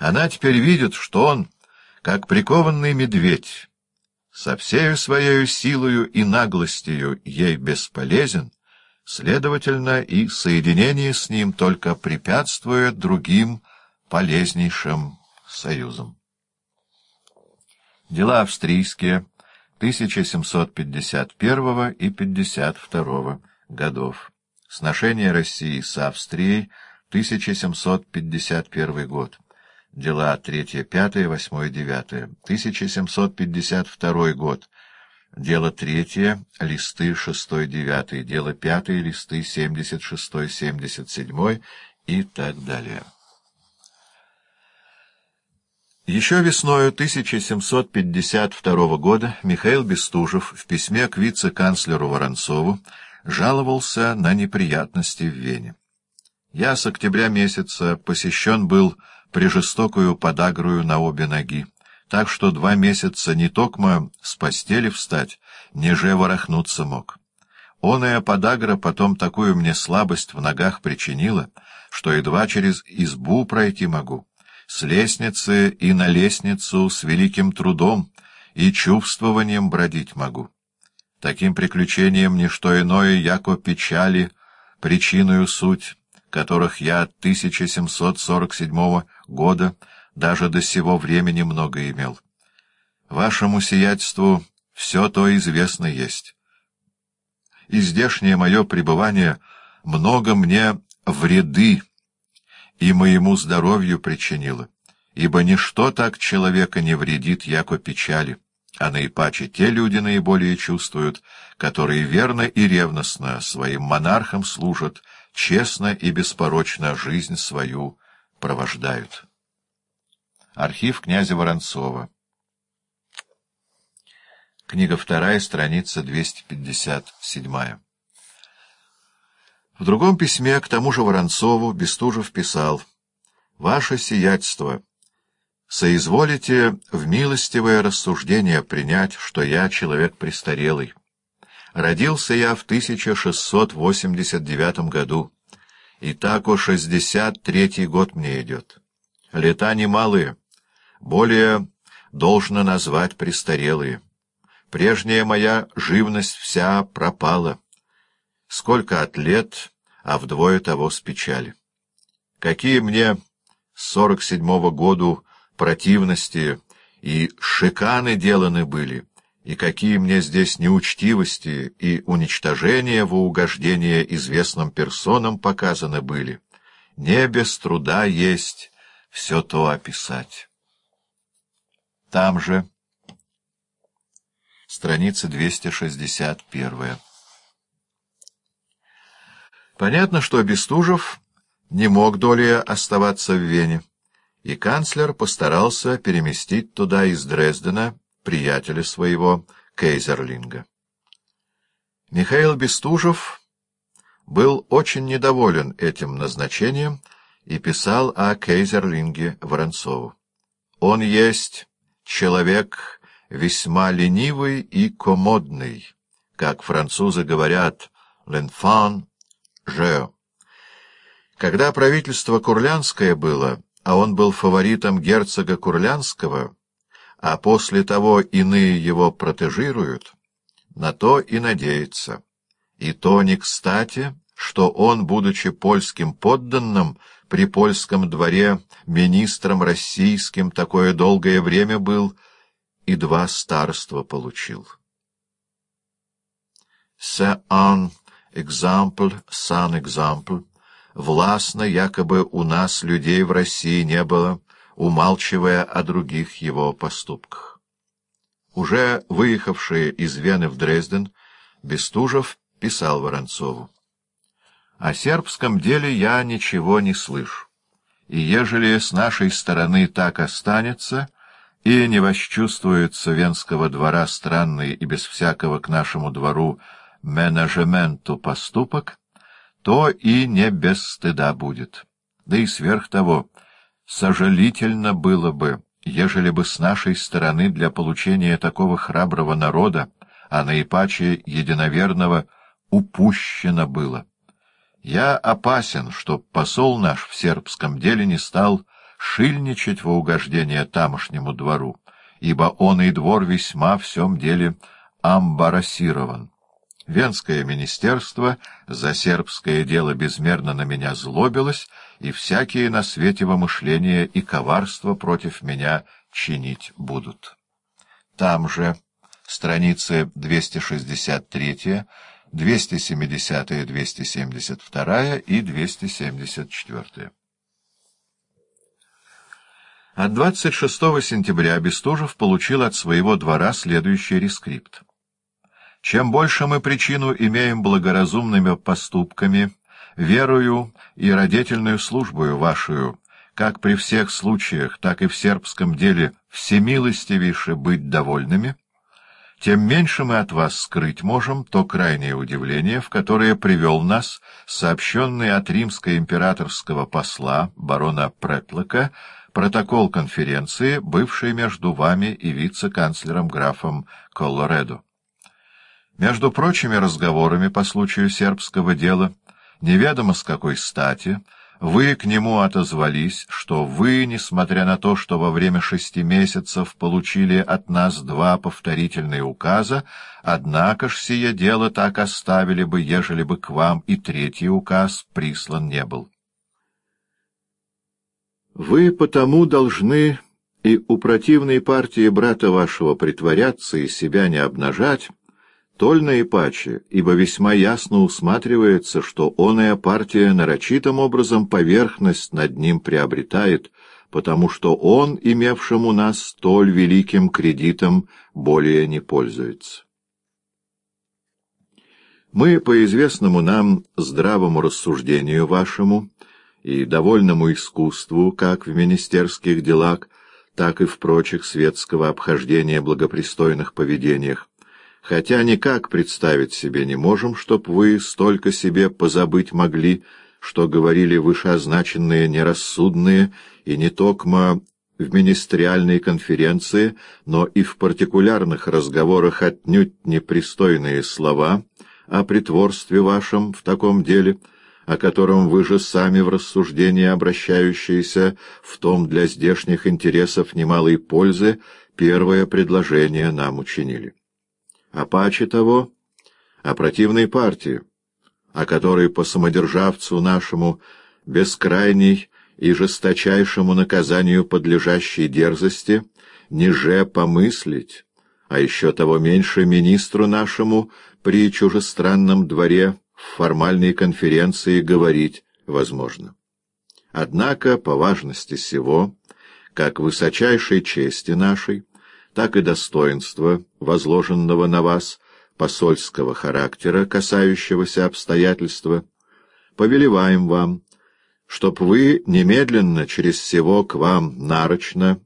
Она теперь видит, что он, как прикованный медведь, со всею своей силою и наглостью ей бесполезен, следовательно, и соединение с ним только препятствует другим полезнейшим союзам. Дела австрийские 1751 и 52 годов. Сношение России с Австрией 1751 год. Дела 3, 5, 8, 9. 1752 год. Дело 3, листы 6, 9. Дело 5, листы 76, 77 и так далее. Еще весною 1752 года Михаил Бестужев в письме к вице-канцлеру Воронцову жаловался на неприятности в Вене. Я с октября месяца посещен был прижестокую подагрую на обе ноги, так что два месяца не токмо с постели встать, ниже ворохнуться мог. Оная подагра потом такую мне слабость в ногах причинила, что едва через избу пройти могу с лестницы и на лестницу с великим трудом и чувствованием бродить могу. Таким приключением ничто иное, яко печали, причиною суть, которых я от 1747 года даже до сего времени много имел. Вашему сиятельству все то известно есть. И здешнее мое пребывание много мне вреды и моему здоровью причинила, ибо ничто так человека не вредит, яко печали, а наипаче те люди наиболее чувствуют, которые верно и ревностно своим монархам служат, честно и беспорочно жизнь свою провождают. Архив князя Воронцова Книга вторая, страница 257. В другом письме к тому же Воронцову Бестужев писал «Ваше сиятельство, соизволите в милостивое рассуждение принять, что я человек престарелый. Родился я в 1689 году, и так о 63 год мне идет. Лета немалые, более должно назвать престарелые. Прежняя моя живность вся пропала» сколько от лет, а вдвое того с печали. Какие мне с сорок седьмого году противности и шиканы деланы были, и какие мне здесь неучтивости и уничтожения во угождение известным персонам показаны были, не без труда есть все то описать. Там же. Страница 261 Понятно, что Бестужев не мог долее оставаться в Вене, и канцлер постарался переместить туда из Дрездена приятеля своего Кейзерлинга. Михаил Бестужев был очень недоволен этим назначением и писал о Кейзерлинге Воронцову. «Он есть человек весьма ленивый и комодный, как французы говорят «l'enfant Жео. Когда правительство Курлянское было, а он был фаворитом герцога Курлянского, а после того иные его протежируют, на то и надеется. И то не кстати, что он, будучи польским подданным, при польском дворе министром российским такое долгое время был и два старства получил. «C'est un экзампль, сан экзампль, властно, якобы у нас людей в России не было, умалчивая о других его поступках. Уже выехавший из Вены в Дрезден, Бестужев писал Воронцову. «О сербском деле я ничего не слышу, и ежели с нашей стороны так останется, и не восчувствуется Венского двора странный и без всякого к нашему двору менеджменту поступок, то и не без стыда будет. Да и сверх того, сожалительно было бы, ежели бы с нашей стороны для получения такого храброго народа, а наипаче единоверного, упущено было. Я опасен, чтоб посол наш в сербском деле не стал шильничать во угождение тамошнему двору, ибо он и двор весьма в всем деле амбарасирован. Венское министерство за сербское дело безмерно на меня злобилось, и всякие на свете вымышления и коварства против меня чинить будут. Там же страницы 263, 270, 272 и 274. От 26 сентября Бестужев получил от своего двора следующий рескрипт. «Чем больше мы причину имеем благоразумными поступками, верою и родительную службою вашу, как при всех случаях, так и в сербском деле всемилостивейше быть довольными, тем меньше мы от вас скрыть можем то крайнее удивление, в которое привел нас сообщенный от римско-императорского посла барона Претлока протокол конференции, бывший между вами и вице-канцлером графом Коллоредо. Между прочими разговорами по случаю сербского дела, неведомо с какой стати, вы к нему отозвались, что вы, несмотря на то, что во время шести месяцев получили от нас два повторительные указа, однако ж сие дело так оставили бы, ежели бы к вам и третий указ прислан не был. Вы потому должны и у противной партии брата вашего притворяться и себя не обнажать, тольно и паче, ибо весьма ясно усматривается, что оная партия нарочитым образом поверхность над ним приобретает, потому что он, имевшим у нас столь великим кредитом, более не пользуется. Мы, по известному нам здравому рассуждению вашему, и довольному искусству как в министерских делах, так и в прочих светского обхождения благопристойных поведениях, хотя никак представить себе не можем, чтоб вы столько себе позабыть могли, что говорили вышеозначенные нерассудные и не токмо в министериальной конференции, но и в партикулярных разговорах отнюдь непристойные слова о притворстве вашем в таком деле — о котором вы же сами в рассуждении обращающиеся в том для здешних интересов немалой пользы, первое предложение нам учинили. А паче того, о противной партии, о которой по самодержавцу нашему бескрайней и жесточайшему наказанию подлежащей дерзости, ниже помыслить, а еще того меньше министру нашему при чужестранном дворе в формальной конференции говорить возможно. Однако, по важности всего, как высочайшей чести нашей, так и достоинства, возложенного на вас, посольского характера, касающегося обстоятельства, повелеваем вам, чтоб вы немедленно через всего к вам нарочно